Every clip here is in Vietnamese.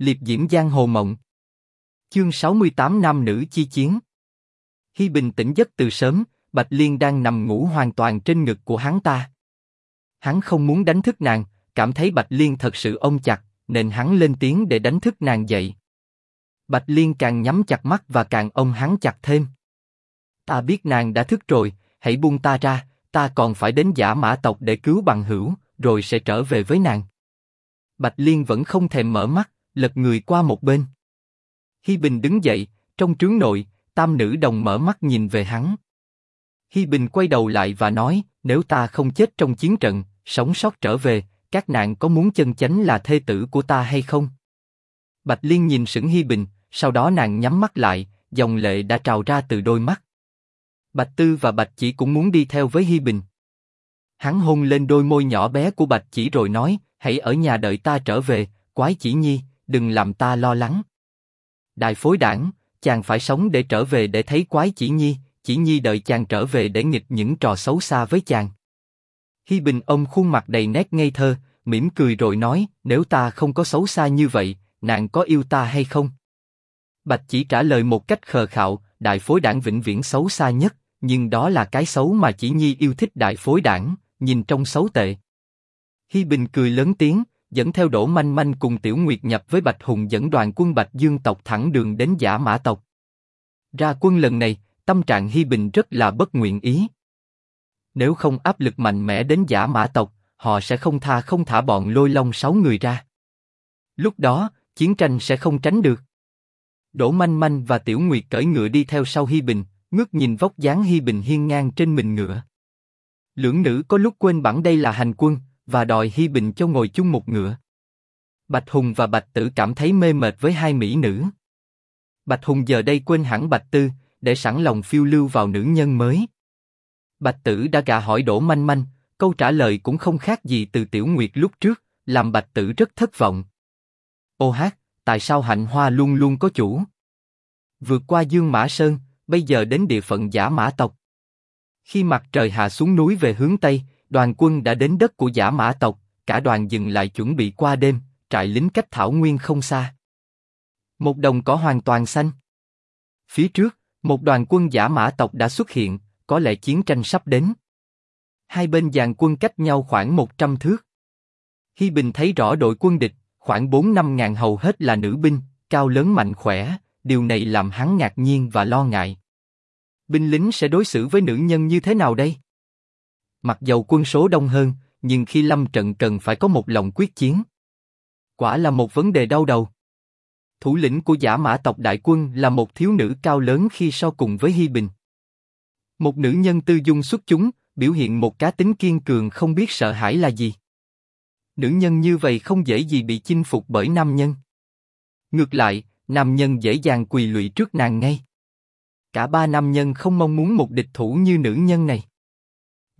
liệp diễm giang hồ mộng. Chương 68 Nam nữ chi chiến. Hi bình tĩnh giấc từ sớm, Bạch Liên đang nằm ngủ hoàn toàn trên ngực của hắn ta. Hắn không muốn đánh thức nàng, cảm thấy Bạch Liên thật sự ôm chặt, nên hắn lên tiếng để đánh thức nàng dậy. Bạch Liên càng nhắm chặt mắt và càng ôm hắn chặt thêm. Ta biết nàng đã thức rồi, hãy buông ta ra, ta còn phải đến giả mã tộc để cứu bằng hữu, rồi sẽ trở về với nàng. Bạch Liên vẫn không thèm mở mắt, lật người qua một bên. Hi Bình đứng dậy, trong trướng nội, tam nữ đồng mở mắt nhìn về hắn. Hi Bình quay đầu lại và nói, nếu ta không chết trong chiến trận, sống sót trở về, các nàng có muốn chân chánh là thê tử của ta hay không? Bạch Liên nhìn sững Hi Bình, sau đó nàng nhắm mắt lại, dòng lệ đã trào ra từ đôi mắt. Bạch Tư và Bạch Chỉ cũng muốn đi theo với Hi Bình. Hắn hôn lên đôi môi nhỏ bé của Bạch Chỉ rồi nói, hãy ở nhà đợi ta trở về, Quái Chỉ Nhi, đừng làm ta lo lắng. Đại phối đảng, chàng phải sống để trở về để thấy Quái Chỉ Nhi, Chỉ Nhi đợi chàng trở về để nghịch những trò xấu xa với chàng. Hi Bình ông khuôn mặt đầy nét ngây thơ, mỉm cười rồi nói, nếu ta không có xấu xa như vậy, nàng có yêu ta hay không? Bạch chỉ trả lời một cách khờ khạo, đại phối đảng vĩnh viễn xấu xa nhất, nhưng đó là cái xấu mà chỉ nhi yêu thích đại phối đảng, nhìn trong xấu tệ. Hi Bình cười lớn tiếng, dẫn theo Đổ Manh Manh cùng Tiểu Nguyệt nhập với Bạch Hùng dẫn đoàn quân Bạch Dương tộc thẳng đường đến Giả Mã tộc. Ra quân lần này, tâm trạng Hi Bình rất là bất nguyện ý. Nếu không áp lực mạnh mẽ đến Giả Mã tộc, họ sẽ không tha không thả bọn lôi long sáu người ra. Lúc đó, chiến tranh sẽ không tránh được. Đỗ Manh Manh và Tiểu Nguyệt cởi ngựa đi theo sau Hi Bình, ngước nhìn vóc dáng Hi Bình hiên ngang trên mình ngựa. Lưỡng nữ có lúc quên bản đây là hành quân và đòi Hi Bình cho ngồi chung một ngựa. Bạch Hùng và Bạch Tử cảm thấy mê mệt với hai mỹ nữ. Bạch Hùng giờ đây quên hẳn Bạch Tư, để sẵn lòng phiêu lưu vào nữ nhân mới. Bạch Tử đã gạ hỏi Đỗ Manh Manh, câu trả lời cũng không khác gì từ Tiểu Nguyệt lúc trước, làm Bạch Tử rất thất vọng. Ô hát, tại sao hạnh hoa luôn luôn có chủ? Vượt qua Dương Mã Sơn, bây giờ đến địa phận Giả Mã tộc. Khi mặt trời hạ xuống núi về hướng tây, đoàn quân đã đến đất của Giả Mã tộc, cả đoàn dừng lại chuẩn bị qua đêm, trại lính cách thảo nguyên không xa. Một đồng cỏ hoàn toàn xanh. Phía trước, một đoàn quân Giả Mã tộc đã xuất hiện, có lẽ chiến tranh sắp đến. Hai bên dàn quân cách nhau khoảng 100 thước. Hi Bình thấy rõ đội quân địch, khoảng 4 năm ngàn hầu hết là nữ binh, cao lớn mạnh khỏe, điều này làm hắn ngạc nhiên và lo ngại. Binh lính sẽ đối xử với nữ nhân như thế nào đây? Mặc dầu quân số đông hơn, nhưng khi lâm trận cần phải có một lòng quyết chiến. Quả là một vấn đề đau đầu. Thủ lĩnh của giả mã tộc đại quân là một thiếu nữ cao lớn khi so cùng với Hi Bình. Một nữ nhân tư dung xuất chúng, biểu hiện một cá tính kiên cường không biết sợ hãi là gì. Nữ nhân như vậy không dễ gì bị chinh phục bởi nam nhân. Ngược lại, nam nhân dễ dàng quỳ lụy trước nàng ngay. Cả ba nam nhân không mong muốn một địch thủ như nữ nhân này.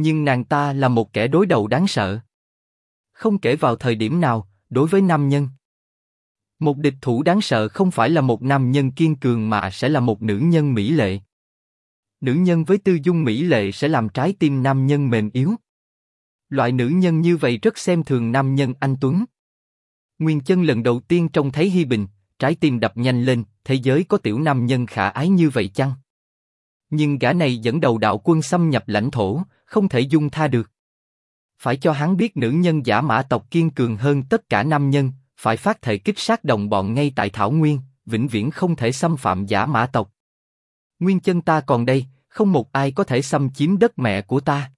Nhưng nàng ta là một kẻ đối đầu đáng sợ. Không kể vào thời điểm nào, đối với nam nhân. Một địch thủ đáng sợ không phải là một nam nhân kiên cường mà sẽ là một nữ nhân mỹ lệ. Nữ nhân với tư dung mỹ lệ sẽ làm trái tim nam nhân mềm yếu. Loại nữ nhân như vậy rất xem thường nam nhân anh tuấn. Nguyên chân lần đầu tiên trông thấy Hi Bình, trái tim đập nhanh lên, thế giới có tiểu nam nhân khả ái như vậy chăng? Nhưng gã này dẫn đầu đạo quân xâm nhập lãnh thổ, không thể dung tha được. Phải cho hắn biết nữ nhân giả mã tộc kiên cường hơn tất cả nam nhân, phải phát thể kích sát đồng bọn ngay tại Thảo Nguyên, vĩnh viễn không thể xâm phạm giả mã tộc. Nguyên chân ta còn đây, không một ai có thể xâm chiếm đất mẹ của ta.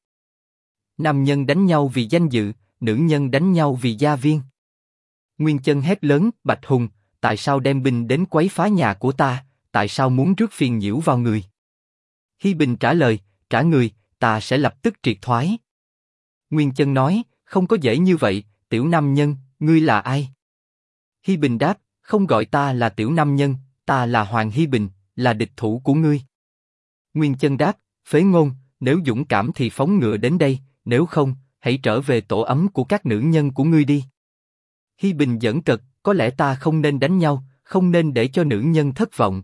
Nam nhân đánh nhau vì danh dự, nữ nhân đánh nhau vì gia viên. Nguyên chân hét lớn, Bạch Hùng, tại sao đem binh đến quấy phá nhà của ta, tại sao muốn rước phiền nhiễu vào người? Hi Bình trả lời, trả người, ta sẽ lập tức triệt thoái. Nguyên chân nói, không có dễ như vậy, tiểu nam nhân, ngươi là ai? Hi Bình đáp, không gọi ta là tiểu nam nhân, ta là Hoàng Hi Bình, là địch thủ của ngươi. Nguyên chân đáp, phế ngôn, nếu dũng cảm thì phóng ngựa đến đây, nếu không, hãy trở về tổ ấm của các nữ nhân của ngươi đi. Hi Bình dẫn cật, có lẽ ta không nên đánh nhau, không nên để cho nữ nhân thất vọng.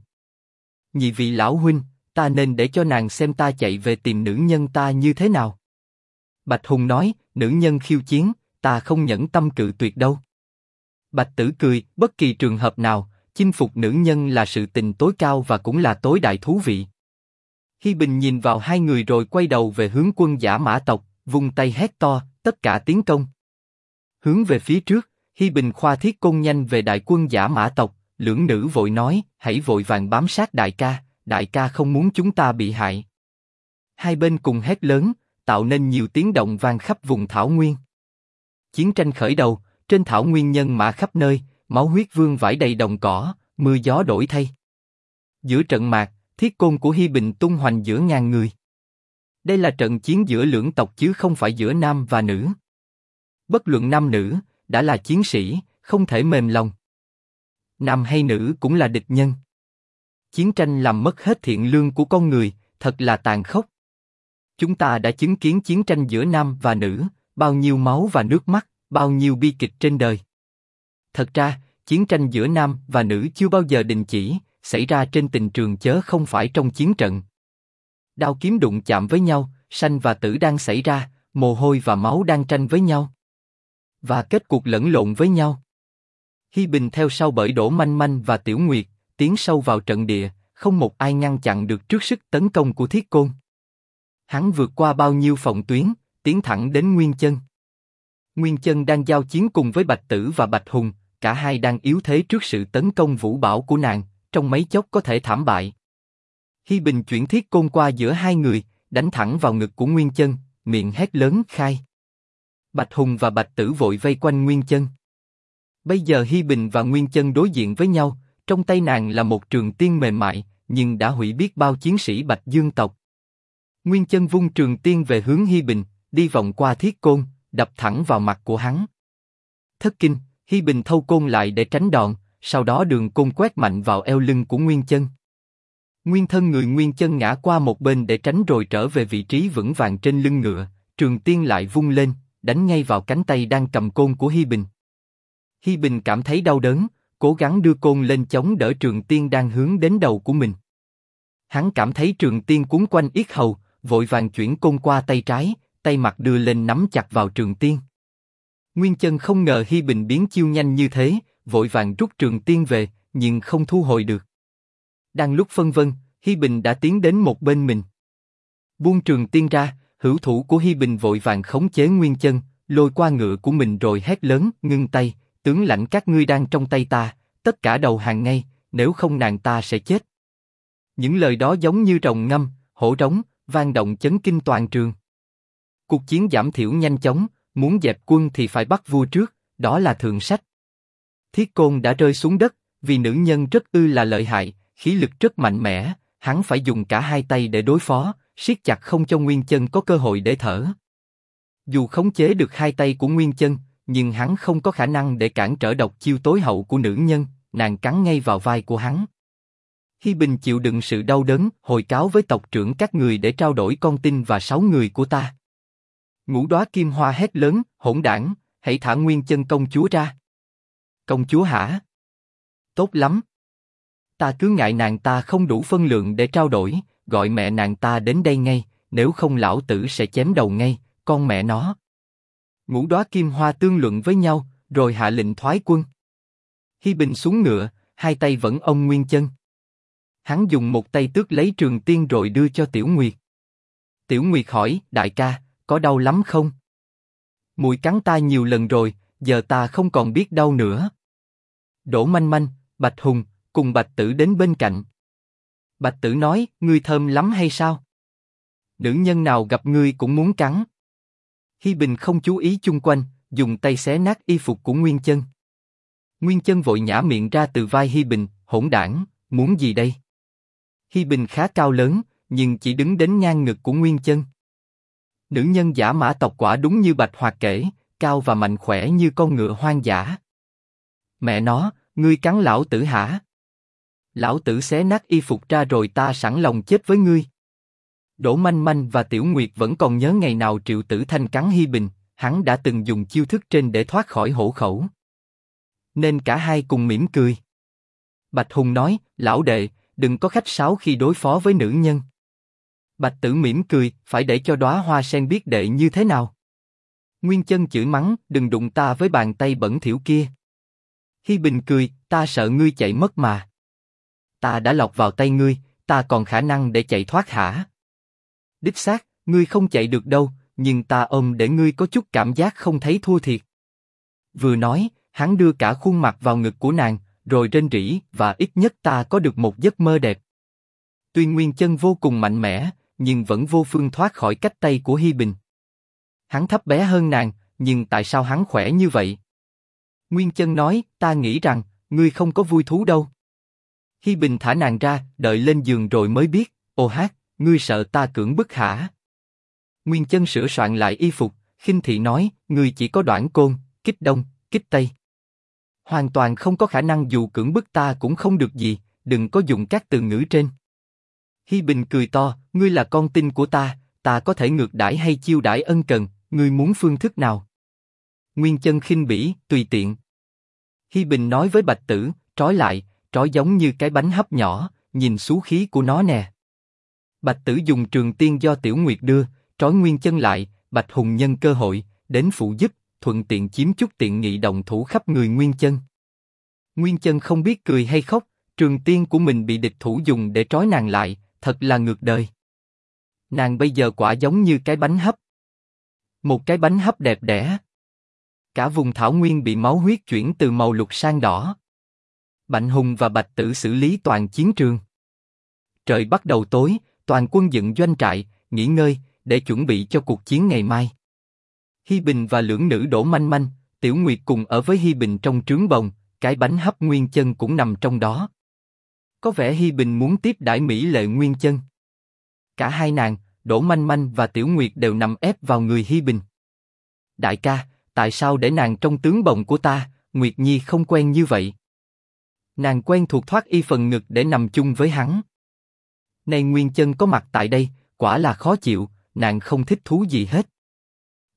Nhị vị lão huynh, ta nên để cho nàng xem ta chạy về tìm nữ nhân ta như thế nào. Bạch Hùng nói, nữ nhân khiêu chiến, ta không nhẫn tâm cự tuyệt đâu. Bạch Tử cười, bất kỳ trường hợp nào, chinh phục nữ nhân là sự tình tối cao và cũng là tối đại thú vị. Hi Bình nhìn vào hai người rồi quay đầu về hướng quân giả mã tộc, vung tay hét to, tất cả tiến công. Hướng về phía trước, Hi Bình khoa thiết công nhanh về đại quân giả mã tộc, lưỡng nữ vội nói, hãy vội vàng bám sát đại ca, đại ca không muốn chúng ta bị hại. Hai bên cùng hét lớn, tạo nên nhiều tiếng động vang khắp vùng thảo nguyên. Chiến tranh khởi đầu, trên thảo nguyên nhân mã khắp nơi, máu huyết vương vãi đầy đồng cỏ, mưa gió đổi thay. Giữa trận mạc, thiết côn của Hi Bình tung hoành giữa ngàn người. Đây là trận chiến giữa lưỡng tộc chứ không phải giữa nam và nữ. Bất luận nam nữ, đã là chiến sĩ, không thể mềm lòng. Nam hay nữ cũng là địch nhân. Chiến tranh làm mất hết thiện lương của con người, thật là tàn khốc. Chúng ta đã chứng kiến chiến tranh giữa nam và nữ, bao nhiêu máu và nước mắt, bao nhiêu bi kịch trên đời. Thật ra, chiến tranh giữa nam và nữ chưa bao giờ đình chỉ, xảy ra trên tình trường chớ không phải trong chiến trận. Đao kiếm đụng chạm với nhau, sanh và tử đang xảy ra, mồ hôi và máu đang tranh với nhau. Và kết cuộc lẫn lộn với nhau. Hi Bình theo sau bởi Đỗ Manh Manh và Tiểu Nguyệt, tiến sâu vào trận địa, không một ai ngăn chặn được trước sức tấn công của Thiết Côn. Hắn vượt qua bao nhiêu phòng tuyến, tiến thẳng đến Nguyên Chân. Nguyên Chân đang giao chiến cùng với Bạch Tử và Bạch Hùng, cả hai đang yếu thế trước sự tấn công vũ bảo của nàng, trong mấy chốc có thể thảm bại. Hi Bình chuyển thiết côn qua giữa hai người, đánh thẳng vào ngực của Nguyên Chân, miệng hét lớn khai. Bạch Hùng và Bạch Tử vội vây quanh Nguyên Chân. Bây giờ Hi Bình và Nguyên Chân đối diện với nhau, trong tay nàng là một trường tiên mềm mại, nhưng đã hủy biết bao chiến sĩ Bạch Dương tộc. Nguyên Chân vung trường tiên về hướng Hi Bình, đi vòng qua thiết côn, đập thẳng vào mặt của hắn. Thất kinh, Hi Bình thâu côn lại để tránh đòn, sau đó đường côn quét mạnh vào eo lưng của Nguyên Chân. Nguyên thân người Nguyên Chân ngã qua một bên để tránh rồi trở về vị trí vững vàng trên lưng ngựa, Trường Tiên lại vung lên, đánh ngay vào cánh tay đang cầm côn của Hi Bình. Hi Bình cảm thấy đau đớn, cố gắng đưa côn lên chống đỡ Trường Tiên đang hướng đến đầu của mình. Hắn cảm thấy Trường Tiên cuốn quanh yết hầu, vội vàng chuyển côn qua tay trái, tay mặt đưa lên nắm chặt vào Trường Tiên. Nguyên Chân không ngờ Hi Bình biến chiêu nhanh như thế, vội vàng rút Trường Tiên về, nhưng không thu hồi được. Đang lúc phân vân, Hi Bình đã tiến đến một bên mình. Buông Trường Tiên ra, hữu thủ của Hi Bình vội vàng khống chế Nguyên Chân, lôi qua ngựa của mình rồi hét lớn, ngưng tay, tướng lãnh các ngươi đang trong tay ta, tất cả đầu hàng ngay, nếu không nàng ta sẽ chết. Những lời đó giống như rồng ngâm, hổ trống, vang động chấn kinh toàn trường. Cuộc chiến giảm thiểu nhanh chóng, muốn dẹp quân thì phải bắt vua trước, đó là thường sách. Thiết côn đã rơi xuống đất, vì nữ nhân rất ư là lợi hại, khí lực rất mạnh mẽ, hắn phải dùng cả hai tay để đối phó, siết chặt không cho Nguyên Chân có cơ hội để thở. Dù khống chế được hai tay của Nguyên Chân, nhưng hắn không có khả năng để cản trở độc chiêu tối hậu của nữ nhân, nàng cắn ngay vào vai của hắn. Hi Bình chịu đựng sự đau đớn, hồi cáo với tộc trưởng các người để trao đổi con tin và sáu người của ta. Ngũ đóa kim hoa hét lớn, hỗn đảng, hãy thả Nguyên Chân công chúa ra. Công chúa hả? Tốt lắm. Ta cứ ngại nàng ta không đủ phân lượng để trao đổi, gọi mẹ nàng ta đến đây ngay, nếu không lão tử sẽ chém đầu ngay, con mẹ nó. Ngũ đóa kim hoa tương luận với nhau, rồi hạ lệnh thoái quân. Hi Bình xuống ngựa, hai tay vẫn ông Nguyên Chân. Hắn dùng một tay tước lấy trường tiên rồi đưa cho Tiểu Nguyệt. Tiểu Nguyệt hỏi, đại ca, có đau lắm không? Mùi cắn ta nhiều lần rồi, giờ ta không còn biết đau nữa. Đỗ Manh Manh, Bạch Hùng, cùng Bạch Tử đến bên cạnh. Bạch Tử nói, ngươi thơm lắm hay sao? Nữ nhân nào gặp ngươi cũng muốn cắn. Hi Bình không chú ý chung quanh, dùng tay xé nát y phục của Nguyên Chân. Nguyên Chân vội nhả miệng ra từ vai Hi Bình, hỗn đảng, muốn gì đây? Hi Bình khá cao lớn, nhưng chỉ đứng đến ngang ngực của Nguyên Chân. Nữ nhân giả mã tộc quả đúng như Bạch Hoạt kể, cao và mạnh khỏe như con ngựa hoang dã. Mẹ nó, ngươi cắn lão tử hả? Lão tử xé nát y phục ra rồi ta sẵn lòng chết với ngươi. Đỗ Manh Manh và Tiểu Nguyệt vẫn còn nhớ ngày nào Triệu Tử Thanh cắn Hi Bình, hắn đã từng dùng chiêu thức trên để thoát khỏi hổ khẩu. Nên cả hai cùng mỉm cười. Bạch Hùng nói, lão đệ, đừng có khách sáo khi đối phó với nữ nhân. Bạch Tử mỉm cười, phải để cho đóa hoa sen biết đệ như thế nào. Nguyên chân chửi mắng, đừng đụng ta với bàn tay bẩn thỉu kia. Hi Bình cười, ta sợ ngươi chạy mất mà. Ta đã lọt vào tay ngươi, ta còn khả năng để chạy thoát hả? Đích xác, ngươi không chạy được đâu, nhưng ta ôm để ngươi có chút cảm giác không thấy thua thiệt. Vừa nói, hắn đưa cả khuôn mặt vào ngực của nàng, rồi rên rỉ và ít nhất ta có được một giấc mơ đẹp. Tuy Nguyên Chân vô cùng mạnh mẽ, nhưng vẫn vô phương thoát khỏi cách tay của Hi Bình. Hắn thấp bé hơn nàng, nhưng tại sao hắn khỏe như vậy? Nguyên Chân nói, ta nghĩ rằng ngươi không có vui thú đâu. Hi Bình thả nàng ra, đợi lên giường rồi mới biết. Ô hát, ngươi sợ ta cưỡng bức hả? Nguyên Chân sửa soạn lại y phục, khinh thị nói, ngươi chỉ có đoạn côn, kích đông, kích tây. Hoàn toàn không có khả năng dù cưỡng bức ta cũng không được gì, đừng có dùng các từ ngữ trên. Hi Bình cười to, ngươi là con tin của ta, ta có thể ngược đãi hay chiêu đãi ân cần, ngươi muốn phương thức nào? Nguyên chân khinh bỉ, tùy tiện. Hi Bình nói với Bạch Tử, trói lại, trói giống như cái bánh hấp nhỏ, nhìn xú khí của nó nè. Bạch Tử dùng trường tiên do Tiểu Nguyệt đưa, trói Nguyên chân lại, Bạch Hùng nhân cơ hội, đến phụ giúp, thuận tiện chiếm chút tiện nghị đồng thủ khắp người Nguyên chân. Nguyên chân không biết cười hay khóc, trường tiên của mình bị địch thủ dùng để trói nàng lại, thật là ngược đời. Nàng bây giờ quả giống như cái bánh hấp. Một cái bánh hấp đẹp đẽ. Cả vùng thảo nguyên bị máu huyết chuyển từ màu lục sang đỏ. Bạch Hùng và Bạch Tử xử lý toàn chiến trường. Trời bắt đầu tối, toàn quân dựng doanh trại, nghỉ ngơi, để chuẩn bị cho cuộc chiến ngày mai. Hi Bình và lưỡng nữ đổ manh manh, Tiểu Nguyệt cùng ở với Hi Bình trong trướng bồng, cái bánh hấp nguyên chân cũng nằm trong đó. Có vẻ Hi Bình muốn tiếp đãi Mỹ Lệ Nguyên Chân. Cả hai nàng, Đỗ Manh Manh và Tiểu Nguyệt đều nằm ép vào người Hi Bình. Đại ca, tại sao để nàng trong tướng bồng của ta? Nguyệt Nhi không quen như vậy. Nàng quen thuộc thoát y phần ngực để nằm chung với hắn. Này Nguyên Chân có mặt tại đây, quả là khó chịu, nàng không thích thú gì hết.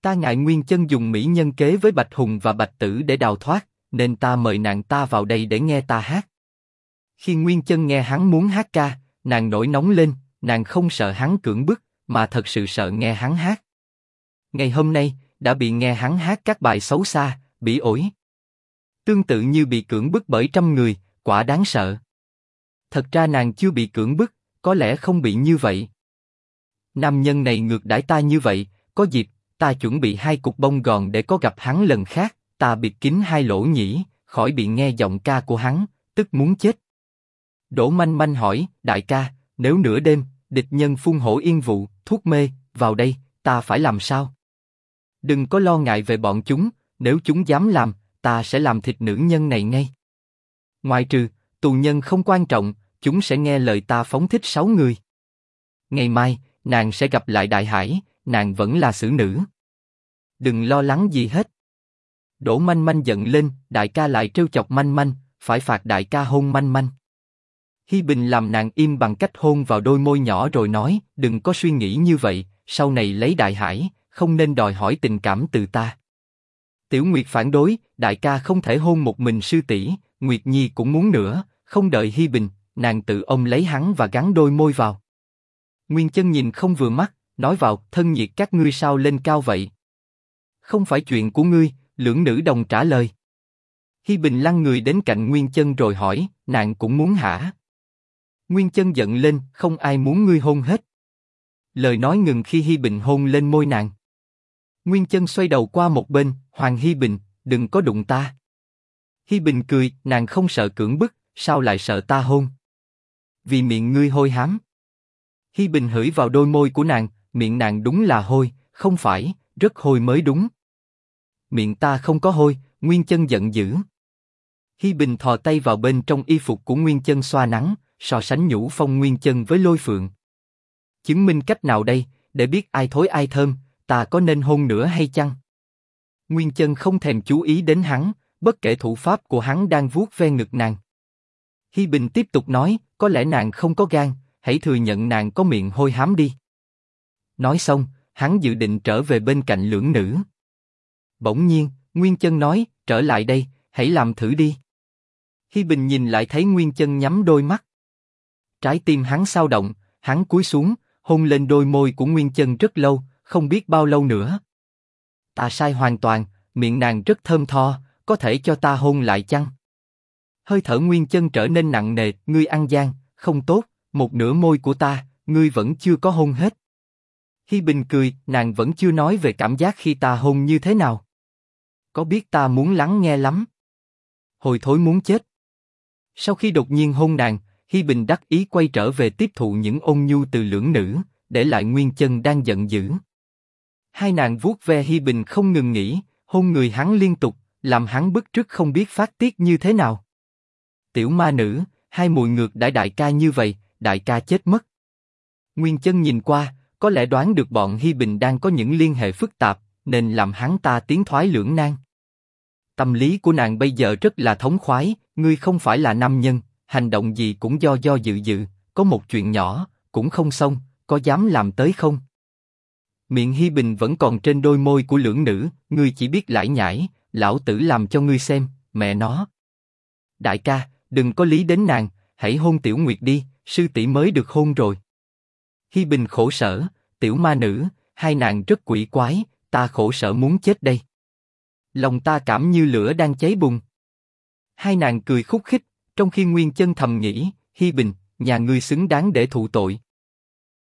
Ta ngại Nguyên Chân dùng mỹ nhân kế với Bạch Hùng và Bạch Tử để đào thoát, nên ta mời nàng ta vào đây để nghe ta hát. Khi Nguyên Chân nghe hắn muốn hát ca, nàng nổi nóng lên, nàng không sợ hắn cưỡng bức, mà thật sự sợ nghe hắn hát. Ngày hôm nay, đã bị nghe hắn hát các bài xấu xa, bị ổi. Tương tự như bị cưỡng bức bởi trăm người, quả đáng sợ. Thật ra nàng chưa bị cưỡng bức, có lẽ không bị như vậy. Nam nhân này ngược đãi ta như vậy, có dịp, ta chuẩn bị hai cục bông gòn để có gặp hắn lần khác, ta bịt kín hai lỗ nhĩ, khỏi bị nghe giọng ca của hắn, tức muốn chết. Đỗ Manh Manh hỏi, đại ca, nếu nửa đêm, địch nhân phun hổ yên vụ, thuốc mê, vào đây, ta phải làm sao? Đừng có lo ngại về bọn chúng, nếu chúng dám làm, ta sẽ làm thịt nữ nhân này ngay. Ngoài trừ, tù nhân không quan trọng, chúng sẽ nghe lời ta phóng thích sáu người. Ngày mai, nàng sẽ gặp lại đại hải, nàng vẫn là xử nữ. Đừng lo lắng gì hết. Đỗ Manh Manh giận lên, đại ca lại trêu chọc Manh Manh, phải phạt đại ca hôn Manh Manh. Hi Bình làm nàng im bằng cách hôn vào đôi môi nhỏ rồi nói, đừng có suy nghĩ như vậy, sau này lấy đại hải, không nên đòi hỏi tình cảm từ ta. Tiểu Nguyệt phản đối, đại ca không thể hôn một mình sư tỷ, Nguyệt Nhi cũng muốn nữa, không đợi Hi Bình, nàng tự ôm lấy hắn và gắn đôi môi vào. Nguyên chân nhìn không vừa mắt, nói vào, thân nhiệt các ngươi sao lên cao vậy? Không phải chuyện của ngươi, lưỡng nữ đồng trả lời. Hi Bình lăn người đến cạnh Nguyên chân rồi hỏi, nàng cũng muốn hả? Nguyên chân giận lên, không ai muốn ngươi hôn hết. Lời nói ngừng khi Hi Bình hôn lên môi nàng. Nguyên chân xoay đầu qua một bên, Hoàng Hi Bình, đừng có đụng ta. Hi Bình cười, nàng không sợ cưỡng bức, sao lại sợ ta hôn? Vì miệng ngươi hôi hám. Hi Bình hửi vào đôi môi của nàng, miệng nàng đúng là hôi, không phải, rất hôi mới đúng. Miệng ta không có hôi, Nguyên chân giận dữ. Hi Bình thò tay vào bên trong y phục của Nguyên chân xoa nắng, so sánh nhũ phong nguyên chân với lôi phượng. Chứng minh cách nào đây, để biết ai thối ai thơm, ta có nên hôn nữa hay chăng? Nguyên chân không thèm chú ý đến hắn, bất kể thủ pháp của hắn đang vuốt ve ngực nàng. Hi Bình tiếp tục nói, có lẽ nàng không có gan, hãy thừa nhận nàng có miệng hôi hám đi. Nói xong, hắn dự định trở về bên cạnh lưỡng nữ. Bỗng nhiên, Nguyên Chân nói, trở lại đây, hãy làm thử đi. Hi Bình nhìn lại thấy Nguyên Chân nhắm đôi mắt. Trái tim hắn sao động, hắn cúi xuống, hôn lên đôi môi của Nguyên Chân rất lâu, không biết bao lâu nữa. Ta sai hoàn toàn, miệng nàng rất thơm tho, có thể cho ta hôn lại chăng? Hơi thở Nguyên Chân trở nên nặng nề, ngươi ăn gian, không tốt, một nửa môi của ta, ngươi vẫn chưa có hôn hết. Hi Bình cười, nàng vẫn chưa nói về cảm giác khi ta hôn như thế nào. Có biết ta muốn lắng nghe lắm. Hồi thối muốn chết. Sau khi đột nhiên hôn nàng, Hi Bình đắc ý quay trở về tiếp thụ những ôn nhu từ lưỡng nữ, để lại Nguyên Chân đang giận dữ. Hai nàng vuốt ve Hi Bình không ngừng nghỉ, hôn người hắn liên tục, làm hắn bức trước không biết phát tiết như thế nào. Tiểu ma nữ, hai mùi ngược đãi đại ca như vậy, đại ca chết mất. Nguyên chân nhìn qua, có lẽ đoán được bọn Hi Bình đang có những liên hệ phức tạp, nên làm hắn ta tiến thoái lưỡng nan. Tâm lý của nàng bây giờ rất là thống khoái, ngươi không phải là nam nhân, hành động gì cũng do do dự dự, có một chuyện nhỏ, cũng không xong, có dám làm tới không? Miệng Hi Bình vẫn còn trên đôi môi của lưỡng nữ, ngươi chỉ biết lải nhải, lão tử làm cho ngươi xem, mẹ nó. Đại ca, đừng có lý đến nàng, hãy hôn Tiểu Nguyệt đi, sư tỷ mới được hôn rồi. Hi Bình khổ sở, tiểu ma nữ, hai nàng rất quỷ quái, ta khổ sở muốn chết đây. Lòng ta cảm như lửa đang cháy bùng. Hai nàng cười khúc khích, trong khi Nguyên Chân thầm nghĩ, Hi Bình, nhà ngươi xứng đáng để thụ tội.